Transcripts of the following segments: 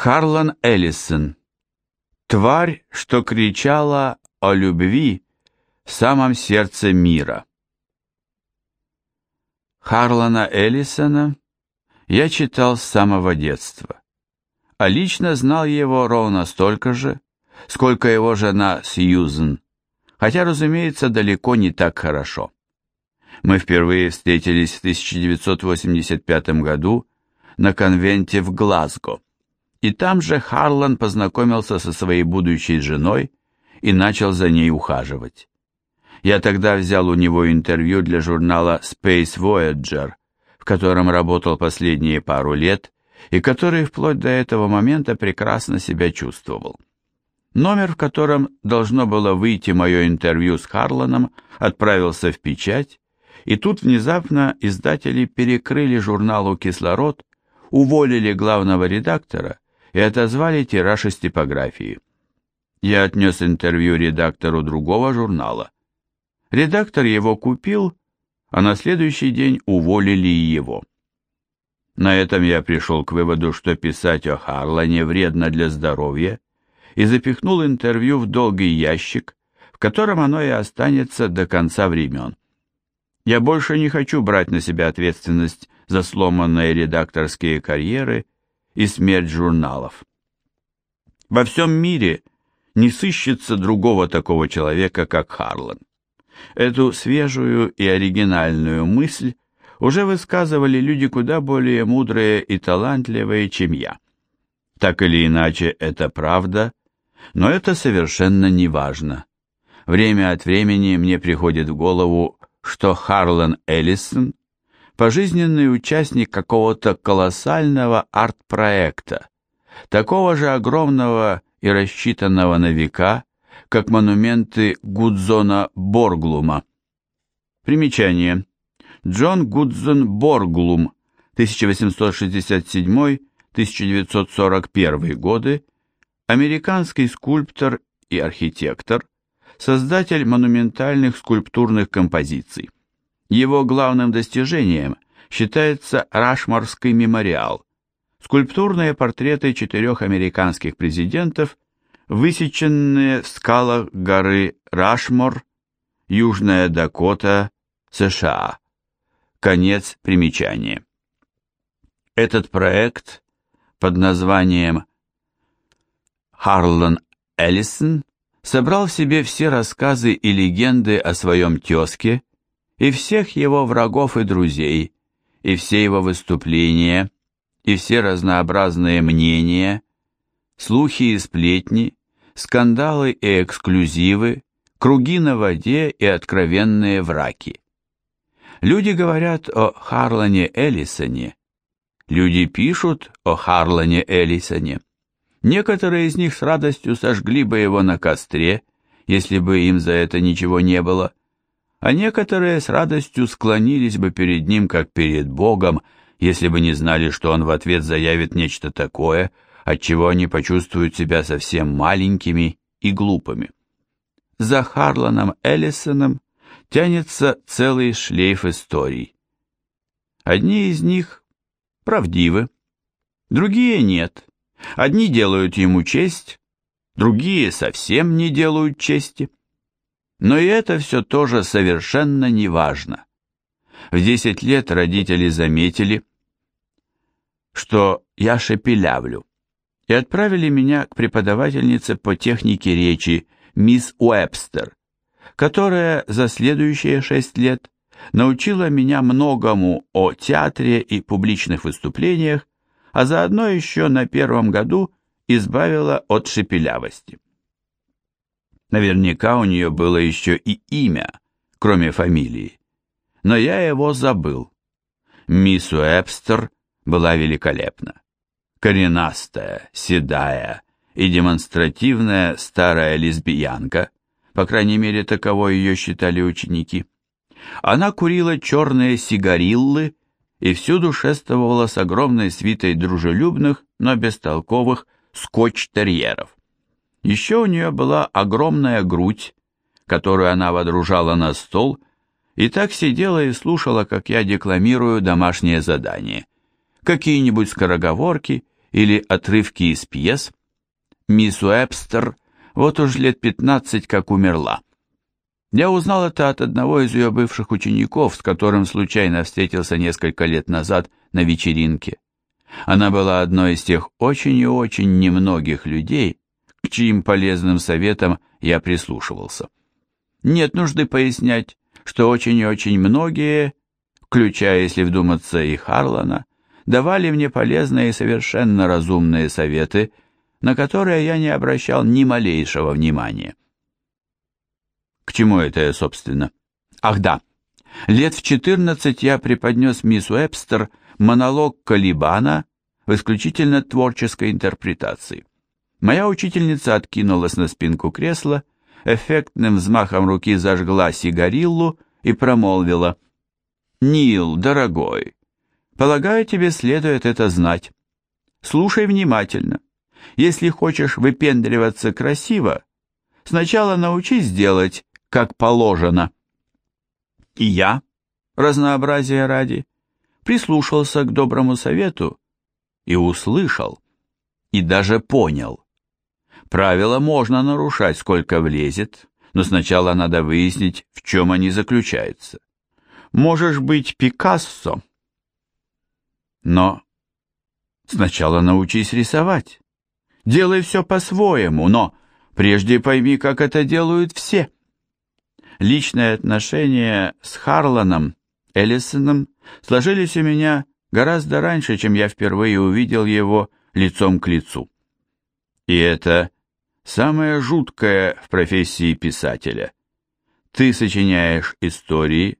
Харлан Эллисон. Тварь, что кричала о любви в самом сердце мира. Харлана Эллисона я читал с самого детства, а лично знал его ровно столько же, сколько его жена Сьюзен, хотя, разумеется, далеко не так хорошо. Мы впервые встретились в 1985 году на конвенте в Глазго. И там же Харлан познакомился со своей будущей женой и начал за ней ухаживать. Я тогда взял у него интервью для журнала Space Voyager, в котором работал последние пару лет и который вплоть до этого момента прекрасно себя чувствовал. Номер, в котором должно было выйти мое интервью с Харланом, отправился в печать, и тут внезапно издатели перекрыли журналу «Кислород», уволили главного редактора и отозвали тираж из типографии. Я отнес интервью редактору другого журнала. Редактор его купил, а на следующий день уволили его. На этом я пришел к выводу, что писать о Харлане вредно для здоровья, и запихнул интервью в долгий ящик, в котором оно и останется до конца времен. Я больше не хочу брать на себя ответственность за сломанные редакторские карьеры и смерть журналов. Во всем мире не сыщется другого такого человека, как Харлан. Эту свежую и оригинальную мысль уже высказывали люди куда более мудрые и талантливые, чем я. Так или иначе, это правда, но это совершенно не важно. Время от времени мне приходит в голову, что Харлан Эллисон пожизненный участник какого-то колоссального арт-проекта, такого же огромного и рассчитанного на века, как монументы Гудзона Борглума. Примечание. Джон Гудзон Борглум, 1867-1941 годы, американский скульптор и архитектор, создатель монументальных скульптурных композиций. Его главным достижением считается Рашморский мемориал, скульптурные портреты четырех американских президентов, высеченные в скалах горы Рашмор, Южная Дакота, США. Конец примечания. Этот проект под названием Харлан Эллисон собрал в себе все рассказы и легенды о своем тезке и всех его врагов и друзей, и все его выступления, и все разнообразные мнения, слухи и сплетни, скандалы и эксклюзивы, круги на воде и откровенные враки. Люди говорят о Харлане Эллисоне, люди пишут о Харлане Эллисоне. Некоторые из них с радостью сожгли бы его на костре, если бы им за это ничего не было, а некоторые с радостью склонились бы перед ним, как перед Богом, если бы не знали, что он в ответ заявит нечто такое, от чего они почувствуют себя совсем маленькими и глупыми. За Харланом Эллисоном тянется целый шлейф историй. Одни из них правдивы, другие нет. Одни делают ему честь, другие совсем не делают чести. Но и это все тоже совершенно не важно. В 10 лет родители заметили, что я шепелявлю, и отправили меня к преподавательнице по технике речи мисс Уэбстер, которая за следующие шесть лет научила меня многому о театре и публичных выступлениях, а заодно еще на первом году избавила от шепелявости. Наверняка у нее было еще и имя, кроме фамилии. Но я его забыл. Мисс Уэбстер была великолепна. Коренастая, седая и демонстративная старая лесбиянка, по крайней мере, таково ее считали ученики. Она курила черные сигариллы и всюду шествовала с огромной свитой дружелюбных, но бестолковых скотч-терьеров. Еще у нее была огромная грудь, которую она водружала на стол, и так сидела и слушала, как я декламирую домашнее задание. Какие-нибудь скороговорки или отрывки из пьес, мисс Уэбстер вот уж лет пятнадцать как умерла. Я узнал это от одного из ее бывших учеников, с которым случайно встретился несколько лет назад на вечеринке. Она была одной из тех очень и очень немногих людей, к чьим полезным советам я прислушивался. Нет нужды пояснять, что очень и очень многие, включая, если вдуматься, и Харлана, давали мне полезные и совершенно разумные советы, на которые я не обращал ни малейшего внимания. К чему это я, собственно? Ах да, лет в четырнадцать я преподнес мисс Уэбстер монолог Калибана в исключительно творческой интерпретации. Моя учительница откинулась на спинку кресла, эффектным взмахом руки зажгла сигариллу и промолвила «Нил, дорогой, полагаю, тебе следует это знать. Слушай внимательно. Если хочешь выпендриваться красиво, сначала научись делать как положено. И я, разнообразие ради, прислушался к доброму совету и услышал, и даже понял. Правила можно нарушать, сколько влезет, но сначала надо выяснить, в чем они заключаются. Можешь быть Пикассо, но сначала научись рисовать. Делай все по-своему, но прежде пойми, как это делают все. Личные отношения с Харланом Эллисоном сложились у меня гораздо раньше, чем я впервые увидел его лицом к лицу. И это самое жуткое в профессии писателя. Ты сочиняешь истории,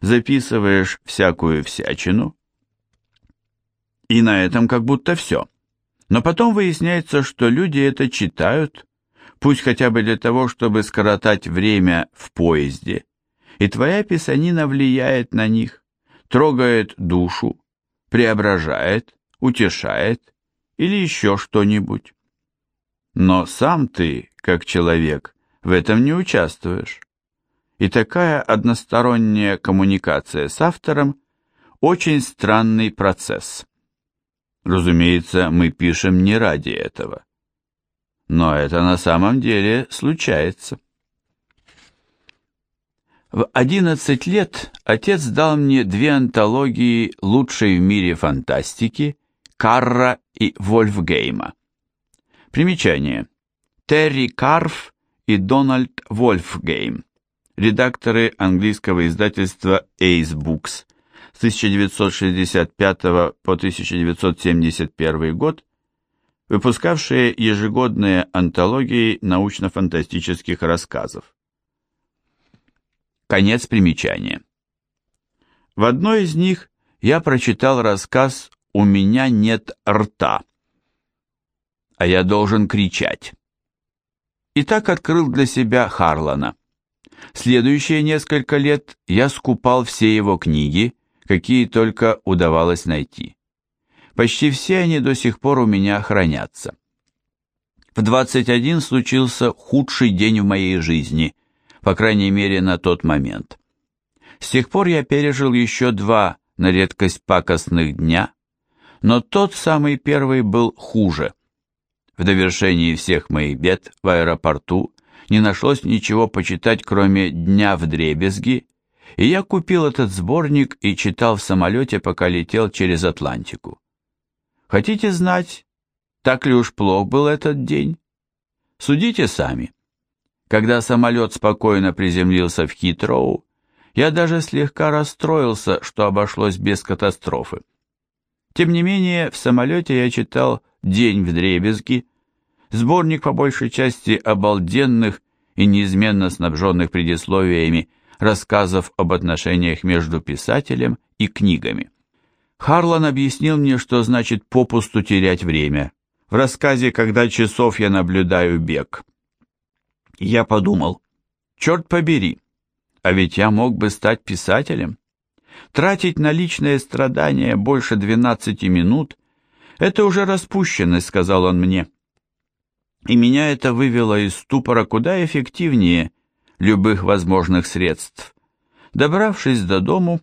записываешь всякую всячину, и на этом как будто все. Но потом выясняется, что люди это читают, пусть хотя бы для того, чтобы скоротать время в поезде, и твоя писанина влияет на них, трогает душу, преображает, утешает или еще что-нибудь. Но сам ты, как человек, в этом не участвуешь. И такая односторонняя коммуникация с автором – очень странный процесс. Разумеется, мы пишем не ради этого. Но это на самом деле случается. В 11 лет отец дал мне две антологии лучшей в мире фантастики Карра и Вольфгейма. Примечание. Терри Карф и Дональд Вольфгейм, редакторы английского издательства Ace Books с 1965 по 1971 год, выпускавшие ежегодные антологии научно-фантастических рассказов. Конец примечания. В одной из них я прочитал рассказ «У меня нет рта», а я должен кричать. И так открыл для себя Харлана. Следующие несколько лет я скупал все его книги, какие только удавалось найти. Почти все они до сих пор у меня хранятся. В 21 случился худший день в моей жизни, по крайней мере на тот момент. С тех пор я пережил еще два на редкость пакостных дня, но тот самый первый был хуже. В довершении всех моих бед в аэропорту не нашлось ничего почитать, кроме «Дня в дребезги», и я купил этот сборник и читал в самолете, пока летел через Атлантику. Хотите знать, так ли уж плох был этот день? Судите сами. Когда самолет спокойно приземлился в Хитроу, я даже слегка расстроился, что обошлось без катастрофы. Тем не менее, в самолете я читал «День в дребезги», сборник по большей части обалденных и неизменно снабженных предисловиями рассказов об отношениях между писателем и книгами. Харлан объяснил мне, что значит попусту терять время. В рассказе «Когда часов я наблюдаю бег». Я подумал, черт побери, а ведь я мог бы стать писателем. Тратить на личные страдания больше 12 минут – это уже распущенность, сказал он мне. И меня это вывело из ступора куда эффективнее любых возможных средств. Добравшись до дому,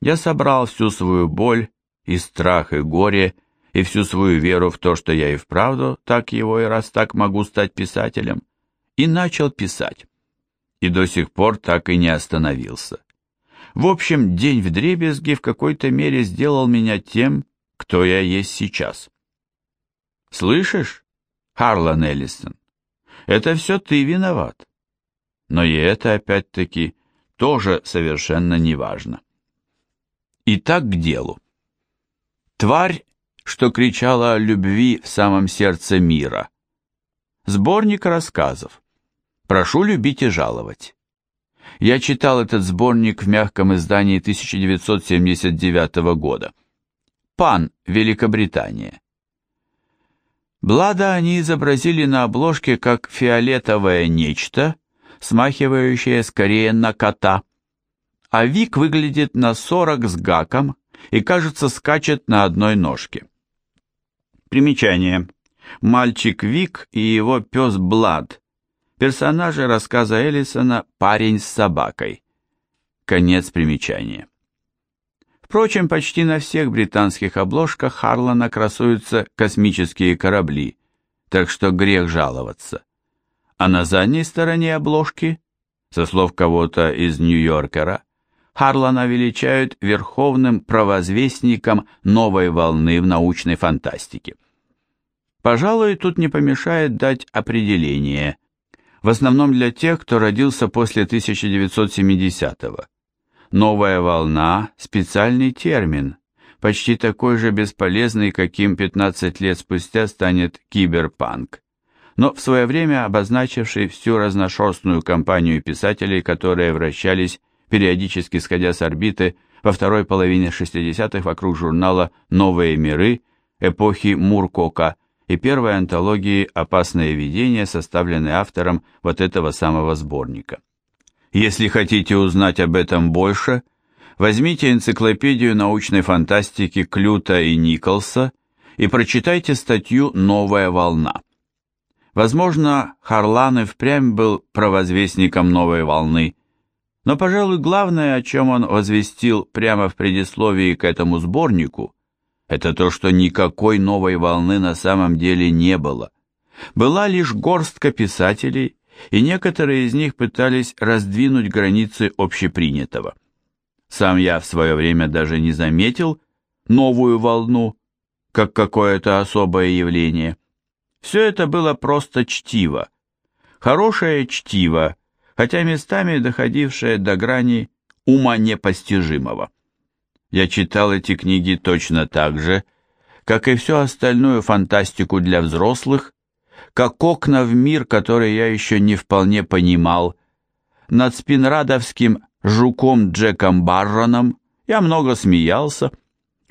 я собрал всю свою боль и страх, и горе, и всю свою веру в то, что я и вправду так его и раз так могу стать писателем, и начал писать. И до сих пор так и не остановился. В общем, день в дребезги в какой-то мере сделал меня тем, кто я есть сейчас. Слышишь, Харлан Эллисон, это все ты виноват. Но и это, опять-таки, тоже совершенно неважно. Итак, к делу. Тварь, что кричала о любви в самом сердце мира. Сборник рассказов. Прошу любить и жаловать. Я читал этот сборник в мягком издании 1979 года. Пан, Великобритания. Блада они изобразили на обложке как фиолетовое нечто, смахивающее скорее на кота – а Вик выглядит на 40 с гаком и, кажется, скачет на одной ножке. Примечание. Мальчик Вик и его пес Блад. Персонажи рассказа Эллисона «Парень с собакой». Конец примечания. Впрочем, почти на всех британских обложках Харлана красуются космические корабли, так что грех жаловаться. А на задней стороне обложки, со слов кого-то из Нью-Йоркера, Харлана величают верховным провозвестником новой волны в научной фантастике. Пожалуй, тут не помешает дать определение, в основном для тех, кто родился после 1970-го. Новая волна – специальный термин, почти такой же бесполезный, каким 15 лет спустя станет киберпанк, но в свое время обозначивший всю разношерстную компанию писателей, которые вращались периодически сходя с орбиты во второй половине 60-х вокруг журнала «Новые миры» эпохи Муркока и первой антологии «Опасное видение», составленной автором вот этого самого сборника. Если хотите узнать об этом больше, возьмите энциклопедию научной фантастики Клюта и Николса и прочитайте статью «Новая волна». Возможно, Харлан и впрямь был провозвестником новой волны, но, пожалуй, главное, о чем он возвестил прямо в предисловии к этому сборнику, это то, что никакой новой волны на самом деле не было. Была лишь горстка писателей, и некоторые из них пытались раздвинуть границы общепринятого. Сам я в свое время даже не заметил новую волну, как какое-то особое явление. Все это было просто чтиво. Хорошее чтиво, хотя местами доходившее до грани ума непостижимого. Я читал эти книги точно так же, как и всю остальную фантастику для взрослых, как окна в мир, который я еще не вполне понимал. Над спинрадовским жуком Джеком Барроном я много смеялся,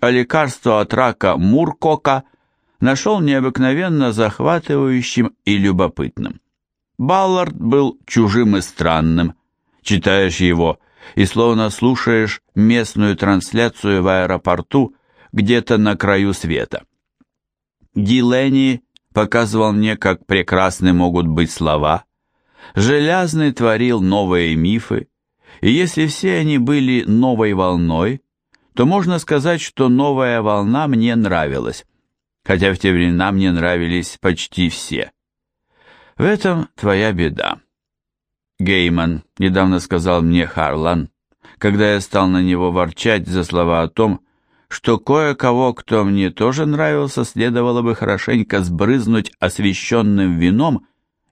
а лекарство от рака Муркока нашел необыкновенно захватывающим и любопытным. Баллард был чужим и странным. Читаешь его и словно слушаешь местную трансляцию в аэропорту где-то на краю света. Дилени показывал мне, как прекрасны могут быть слова. Железный творил новые мифы, и если все они были новой волной, то можно сказать, что новая волна мне нравилась, хотя в те времена мне нравились почти все. В этом твоя беда. Гейман недавно сказал мне Харлан, когда я стал на него ворчать за слова о том, что кое-кого, кто мне тоже нравился, следовало бы хорошенько сбрызнуть освященным вином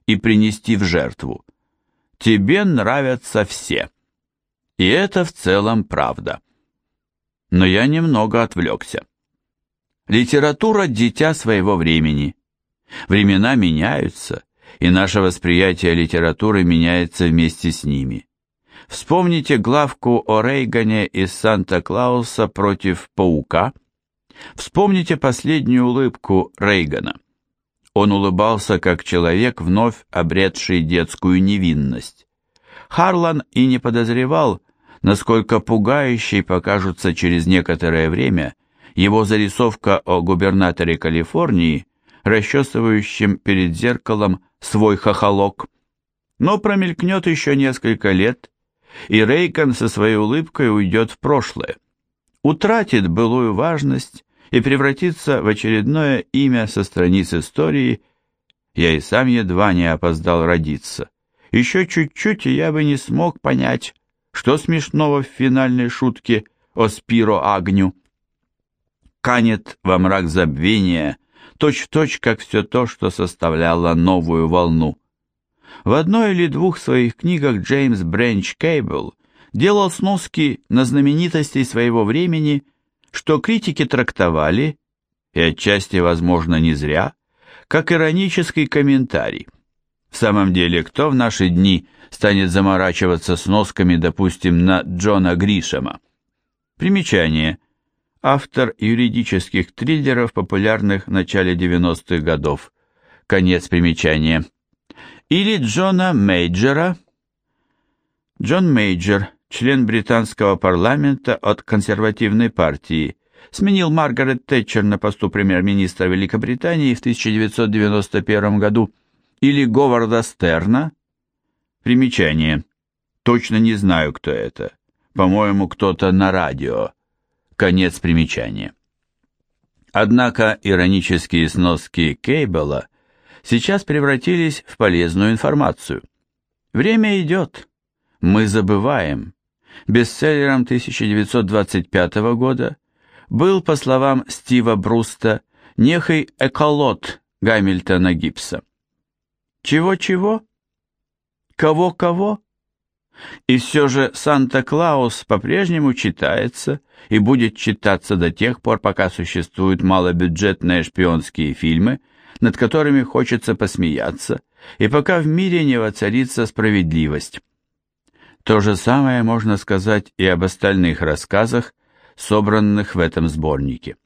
и принести в жертву. Тебе нравятся все. И это в целом правда. Но я немного отвлекся. Литература – дитя своего времени. Времена меняются, и наше восприятие литературы меняется вместе с ними. Вспомните главку о Рейгане из Санта-Клауса против паука. Вспомните последнюю улыбку Рейгана. Он улыбался как человек, вновь обретший детскую невинность. Харлан и не подозревал, насколько пугающей покажутся через некоторое время его зарисовка о губернаторе Калифорнии, расчесывающем перед зеркалом свой хохолок. Но промелькнет еще несколько лет, и Рейкон со своей улыбкой уйдет в прошлое, утратит былую важность и превратиться в очередное имя со страниц истории, я и сам едва не опоздал родиться. Еще чуть-чуть, и я бы не смог понять, что смешного в финальной шутке о Спиро Агню. Канет во мрак забвения, точь-в-точь, точь, как все то, что составляло новую волну. В одной или двух своих книгах Джеймс Бренч Кейбл делал сноски на знаменитостей своего времени, что критики трактовали, и отчасти, возможно, не зря, как иронический комментарий. В самом деле, кто в наши дни станет заморачиваться сносками, допустим, на Джона Гришема? Примечание. Автор юридических триллеров, популярных в начале 90-х годов. Конец примечания. Или Джона Мейджера. Джон Мейджер, член британского парламента от консервативной партии, сменил Маргарет Тэтчер на посту премьер-министра Великобритании в 1991 году, или Говарда Стерна. Примечание. Точно не знаю, кто это. По-моему, кто-то на радио. Конец примечания. Однако иронические сноски Кейбела сейчас превратились в полезную информацию. Время идет. Мы забываем. Бестселлером 1925 года был, по словам Стива Бруста, нехай эколот Гамильтона Гибса. Чего-чего? Кого-кого? И все же Санта-Клаус по-прежнему читается и будет читаться до тех пор, пока существуют малобюджетные шпионские фильмы, над которыми хочется посмеяться, и пока в мире не воцарится справедливость. То же самое можно сказать и об остальных рассказах, собранных в этом сборнике.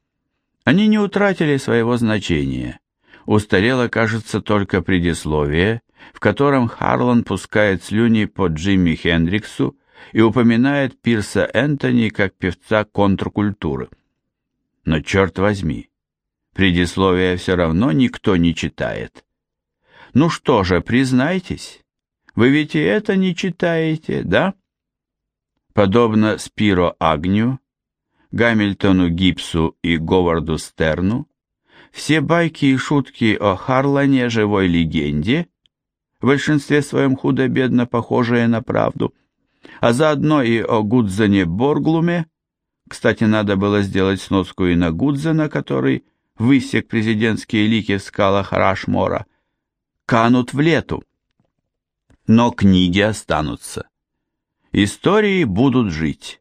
Они не утратили своего значения. Устарело, кажется, только предисловие, в котором Харлан пускает слюни по Джимми Хендриксу и упоминает Пирса Энтони как певца контркультуры. Но черт возьми, предисловие все равно никто не читает. Ну что же, признайтесь, вы ведь и это не читаете, да? Подобно Спиро Агню, Гамильтону Гипсу и Говарду Стерну, все байки и шутки о Харлане живой легенде, в большинстве своем худо-бедно похожие на правду, а заодно и о Гудзене Борглуме, кстати, надо было сделать сноску и на Гудзена, который высек президентские лики в скалах Рашмора, канут в лету но книги останутся. Истории будут жить.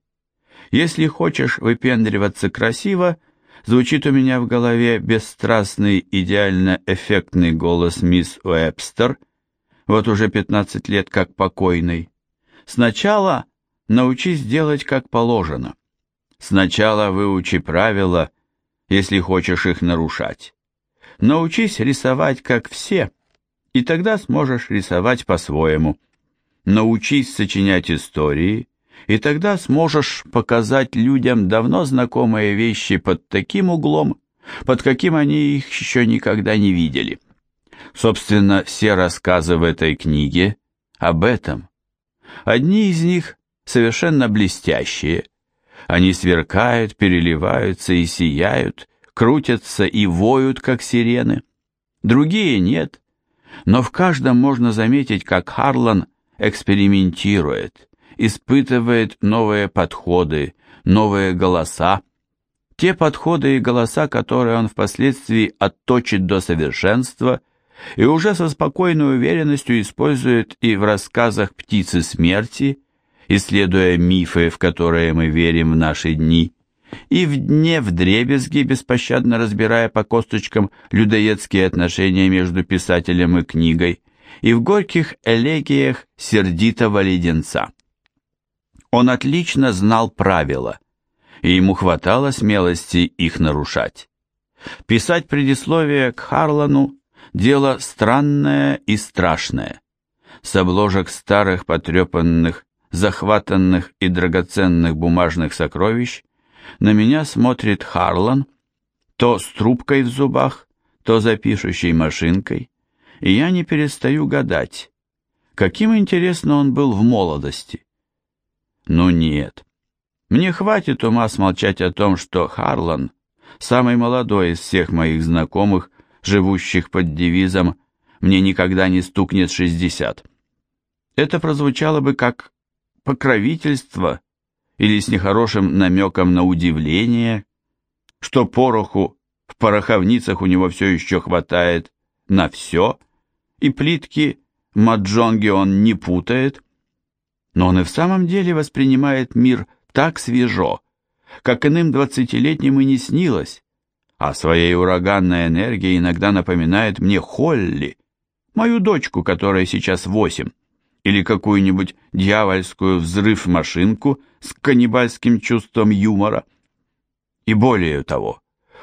Если хочешь выпендриваться красиво, звучит у меня в голове бесстрастный, идеально эффектный голос мисс Уэбстер, вот уже 15 лет как покойный. Сначала научись делать как положено. Сначала выучи правила, если хочешь их нарушать. Научись рисовать как все, и тогда сможешь рисовать по-своему. Научись сочинять истории, и тогда сможешь показать людям давно знакомые вещи под таким углом, под каким они их еще никогда не видели. Собственно, все рассказы в этой книге об этом. Одни из них совершенно блестящие. Они сверкают, переливаются и сияют, крутятся и воют, как сирены. Другие нет, но в каждом можно заметить, как Харлан экспериментирует, испытывает новые подходы, новые голоса, те подходы и голоса, которые он впоследствии отточит до совершенства и уже со спокойной уверенностью использует и в рассказах «Птицы смерти», исследуя мифы, в которые мы верим в наши дни, и в дне вдребезги, беспощадно разбирая по косточкам людоедские отношения между писателем и книгой, и в горьких элегиях сердитого леденца. Он отлично знал правила, и ему хватало смелости их нарушать. Писать предисловие к Харлану – дело странное и страшное. С обложек старых потрепанных, захватанных и драгоценных бумажных сокровищ на меня смотрит Харлан, то с трубкой в зубах, то за пишущей машинкой, и я не перестаю гадать, каким интересно он был в молодости. Ну нет, мне хватит ума смолчать о том, что Харлан самый молодой из всех моих знакомых, живущих под девизом «Мне никогда не стукнет шестьдесят». Это прозвучало бы как покровительство или с нехорошим намеком на удивление, что пороху в пороховницах у него все еще хватает на все, и плитки маджонги он не путает, но он и в самом деле воспринимает мир так свежо, как иным двадцатилетним и не снилось, а своей ураганной энергией иногда напоминает мне Холли, мою дочку, которая сейчас восемь, или какую-нибудь дьявольскую взрыв-машинку с каннибальским чувством юмора. И более того,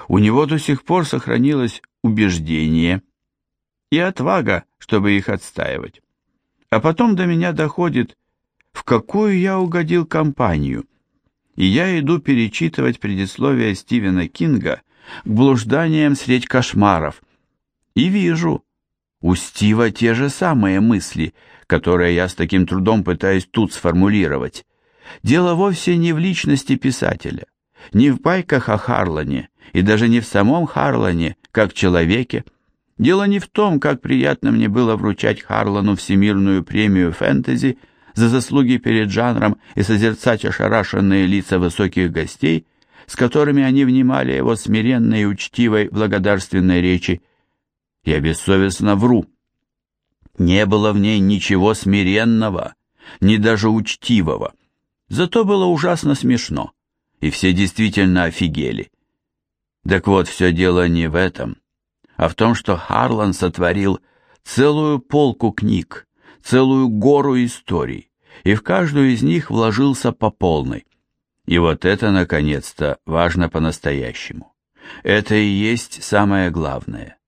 у него до сих пор сохранилось убеждение и отвага, чтобы их отстаивать. А потом до меня доходит, в какую я угодил компанию, и я иду перечитывать предисловие Стивена Кинга к блужданиям средь кошмаров, и вижу, у Стива те же самые мысли, которые я с таким трудом пытаюсь тут сформулировать. Дело вовсе не в личности писателя, не в байках о Харлане, и даже не в самом Харлане, как человеке. Дело не в том, как приятно мне было вручать Харлану всемирную премию фэнтези за заслуги перед жанром и созерцать ошарашенные лица высоких гостей, с которыми они внимали его смиренной и учтивой благодарственной речи. Я бессовестно вру. Не было в ней ничего смиренного, ни даже учтивого. Зато было ужасно смешно, и все действительно офигели. Так вот, все дело не в этом, а в том, что Харлан сотворил целую полку книг, целую гору историй, и в каждую из них вложился по полной. И вот это, наконец-то, важно по-настоящему. Это и есть самое главное.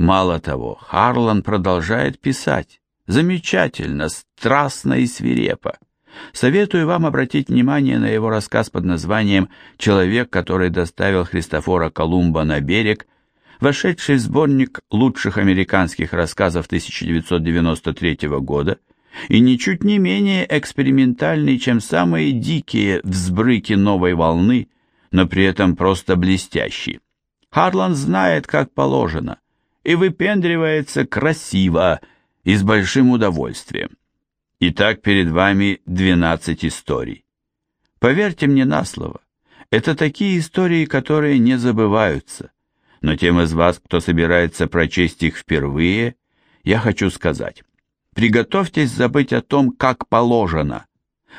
Мало того, Харлан продолжает писать. Замечательно, страстно и свирепо. Советую вам обратить внимание на его рассказ под названием «Человек, который доставил Христофора Колумба на берег», вошедший в сборник лучших американских рассказов 1993 года и ничуть не менее экспериментальный, чем самые дикие взбрыки новой волны, но при этом просто блестящий. Харлан знает, как положено – и выпендривается красиво и с большим удовольствием. Итак, перед вами 12 историй. Поверьте мне на слово, это такие истории, которые не забываются. Но тем из вас, кто собирается прочесть их впервые, я хочу сказать, приготовьтесь забыть о том, как положено.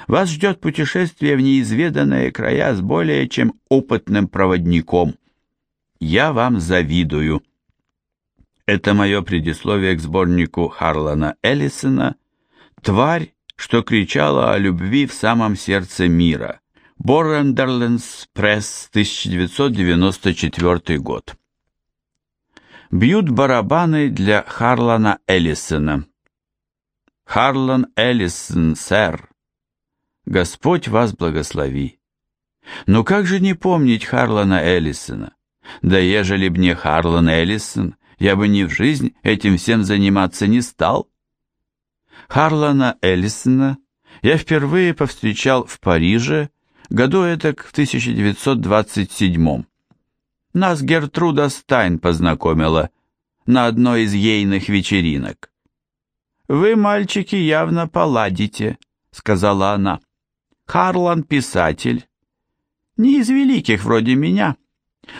Вас ждет путешествие в неизведанные края с более чем опытным проводником. Я вам завидую. Это мое предисловие к сборнику Харлана Эллисона «Тварь, что кричала о любви в самом сердце мира». Боррендерлендс Пресс, 1994 год. Бьют барабаны для Харлана Эллисона. Харлан Эллисон, сэр, Господь вас благослови. Но как же не помнить Харлана Эллисона? Да ежели б не Харлан Эллисон, я бы ни в жизнь этим всем заниматься не стал. Харлана Эллисона я впервые повстречал в Париже, году этак в 1927 Нас Гертруда Стайн познакомила на одной из ейных вечеринок. «Вы, мальчики, явно поладите», — сказала она. «Харлан писатель. Не из великих вроде меня,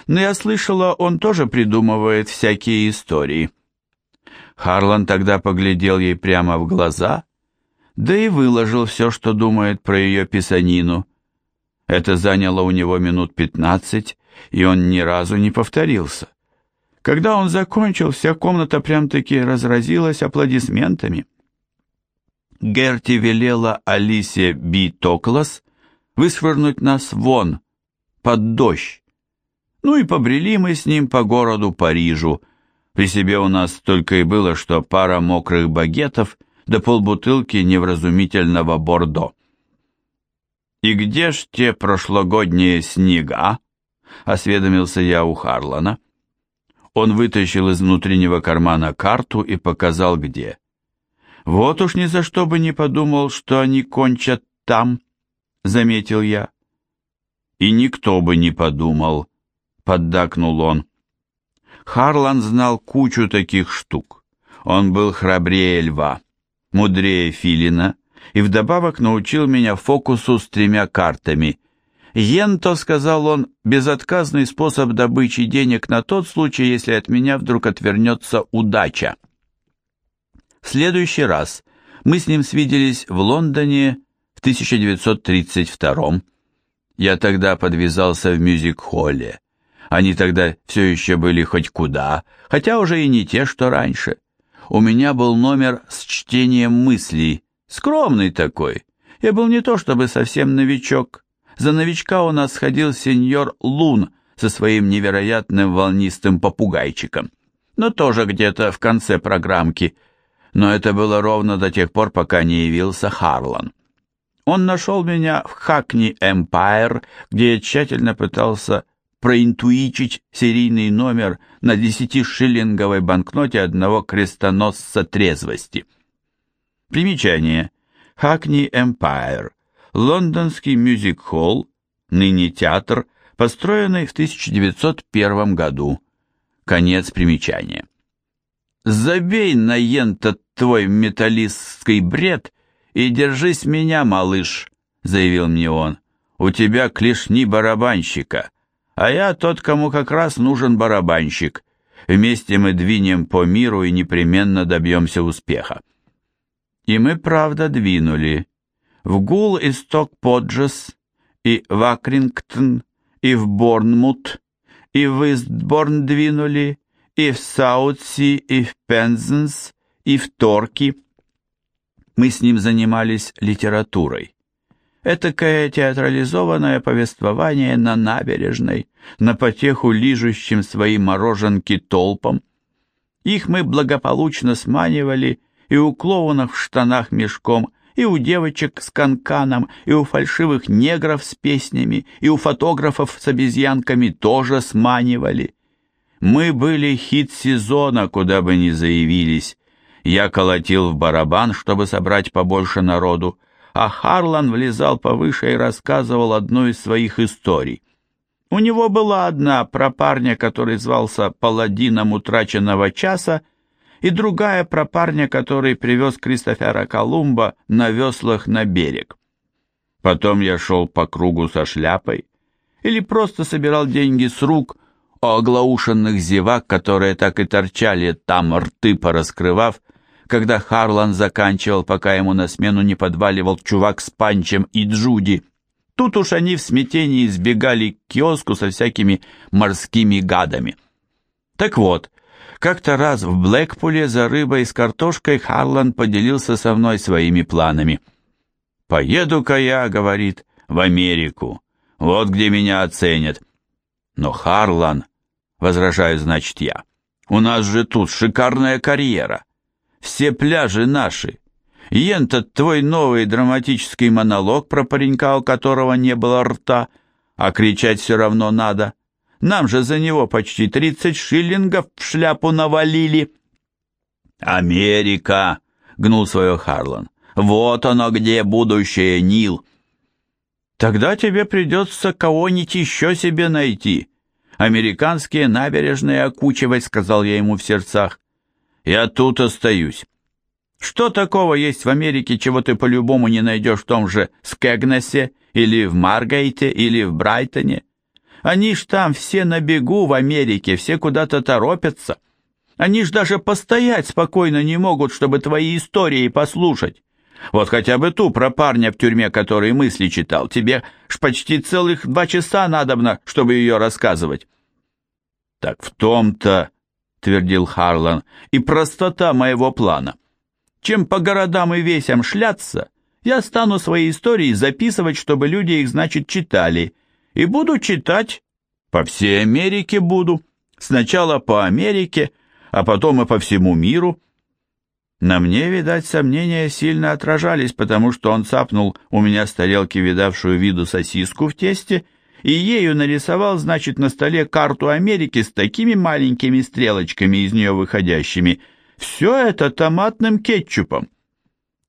но я слышала, он тоже придумывает всякие истории. Харлан тогда поглядел ей прямо в глаза, да и выложил все, что думает про ее писанину. Это заняло у него минут пятнадцать, и он ни разу не повторился. Когда он закончил, вся комната прям-таки разразилась аплодисментами. Герти велела Алисе Би Токлас вышвырнуть нас вон, под дождь, ну и побрели мы с ним по городу Парижу. При себе у нас только и было, что пара мокрых багетов да полбутылки невразумительного бордо. «И где ж те прошлогодние снега?» — осведомился я у Харлана. Он вытащил из внутреннего кармана карту и показал, где. «Вот уж ни за что бы не подумал, что они кончат там», — заметил я. «И никто бы не подумал», — поддакнул он. Харлан знал кучу таких штук. Он был храбрее льва, мудрее филина и вдобавок научил меня фокусу с тремя картами. Йенто, сказал он, безотказный способ добычи денег на тот случай, если от меня вдруг отвернется удача. В следующий раз мы с ним свиделись в Лондоне в 1932 Я тогда подвязался в мюзик-холле. Они тогда все еще были хоть куда, хотя уже и не те, что раньше. У меня был номер с чтением мыслей, скромный такой. Я был не то чтобы совсем новичок. За новичка у нас сходил сеньор Лун со своим невероятным волнистым попугайчиком. Но тоже где-то в конце программки. Но это было ровно до тех пор, пока не явился Харлан. Он нашел меня в Хакни Эмпайр, где я тщательно пытался проинтуичить серийный номер на десятишиллинговой банкноте одного крестоносца трезвости. Примечание. Hackney Empire. Лондонский мюзик-холл, ныне театр, построенный в 1901 году. Конец примечания. «Забей на ента твой металлистский бред и держись меня, малыш», — заявил мне он. «У тебя клешни барабанщика» а я тот, кому как раз нужен барабанщик. Вместе мы двинем по миру и непременно добьемся успеха. И мы, правда, двинули. В Гул и Сток-Поджес, и в Акрингтон, и в Борнмут, и в Истборн двинули, и в Саутси, и в Пензенс, и в Торки. Мы с ним занимались литературой. Этакое театрализованное повествование на набережной, на потеху лижущим свои мороженки толпам. Их мы благополучно сманивали и у клоунов в штанах мешком, и у девочек с канканом, и у фальшивых негров с песнями, и у фотографов с обезьянками тоже сманивали. Мы были хит сезона, куда бы ни заявились. Я колотил в барабан, чтобы собрать побольше народу, а Харлан влезал повыше и рассказывал одну из своих историй. У него была одна про парня, который звался паладином утраченного часа, и другая про парня, который привез Кристофера Колумба на веслах на берег. Потом я шел по кругу со шляпой или просто собирал деньги с рук у оглаушенных зевак, которые так и торчали там, рты пораскрывав, когда Харлан заканчивал, пока ему на смену не подваливал чувак с Панчем и Джуди. Тут уж они в смятении избегали к киоску со всякими морскими гадами. Так вот, как-то раз в Блэкпуле за рыбой с картошкой Харлан поделился со мной своими планами. «Поеду-ка я, — говорит, — в Америку. Вот где меня оценят». «Но Харлан, — возражаю, значит, я, — у нас же тут шикарная карьера. Все пляжи наши. Ента твой новый драматический монолог про паренька, у которого не было рта, а кричать все равно надо. Нам же за него почти тридцать шиллингов в шляпу навалили. «Америка!» — гнул свое Харлан. «Вот оно где будущее, Нил!» «Тогда тебе придется кого-нибудь еще себе найти. Американские набережные окучивать», — сказал я ему в сердцах. Я тут остаюсь. Что такого есть в Америке, чего ты по-любому не найдешь в том же Скэгнесе, или в Маргейте, или в Брайтоне? Они ж там все на бегу в Америке, все куда-то торопятся. Они ж даже постоять спокойно не могут, чтобы твои истории послушать. Вот хотя бы ту про парня в тюрьме, который мысли читал. Тебе ж почти целых два часа надобно, чтобы ее рассказывать. Так в том-то твердил Харлан, и простота моего плана. Чем по городам и весям шляться, я стану свои истории записывать, чтобы люди их, значит, читали. И буду читать. По всей Америке буду. Сначала по Америке, а потом и по всему миру. На мне, видать, сомнения сильно отражались, потому что он цапнул у меня с тарелки видавшую виду сосиску в тесте и ею нарисовал, значит, на столе карту Америки с такими маленькими стрелочками из нее выходящими. Все это томатным кетчупом.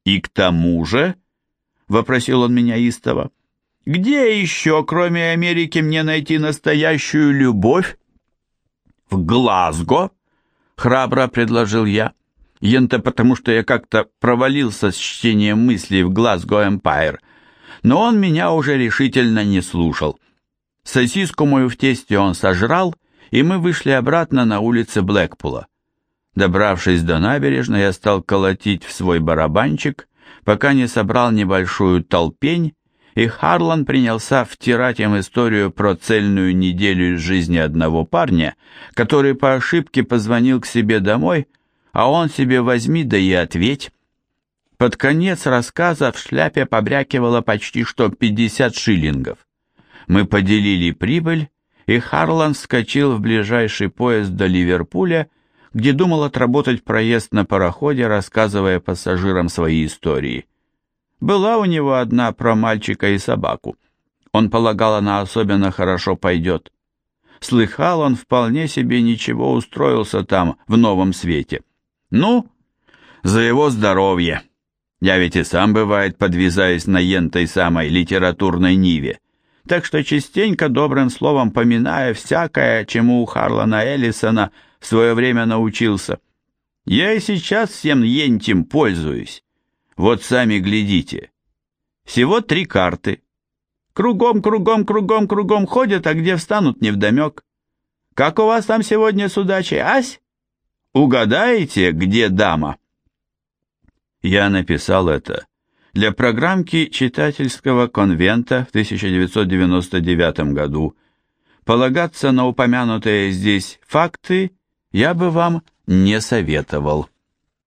И к тому же, — вопросил он меня истово, — Где еще, кроме Америки, мне найти настоящую любовь? В Глазго, храбро предложил я. Ента потому, что я как-то провалился с чтением мыслей в Глазго Эмпайр, но он меня уже решительно не слушал. Сосиску мою в тесте он сожрал, и мы вышли обратно на улице Блэкпула. Добравшись до набережной, я стал колотить в свой барабанчик, пока не собрал небольшую толпень, и Харлан принялся втирать им историю про цельную неделю из жизни одного парня, который по ошибке позвонил к себе домой, а он себе возьми да и ответь. Под конец рассказа в шляпе побрякивало почти что 50 шиллингов. Мы поделили прибыль, и Харлан вскочил в ближайший поезд до Ливерпуля, где думал отработать проезд на пароходе, рассказывая пассажирам свои истории. Была у него одна про мальчика и собаку. Он полагал, она особенно хорошо пойдет. Слыхал он вполне себе ничего устроился там, в новом свете. Ну, за его здоровье. Я ведь и сам, бывает, подвязаюсь на ентой самой литературной ниве. Так что частенько добрым словом поминая всякое, чему у Харлана Эллисона в свое время научился. Я и сейчас всем ентим пользуюсь. Вот сами глядите. Всего три карты. Кругом, кругом, кругом, кругом ходят, а где встанут, невдомек. Как у вас там сегодня с удачей, ась? Угадаете, где дама? Я написал это для программки читательского конвента в 1999 году. Полагаться на упомянутые здесь факты я бы вам не советовал.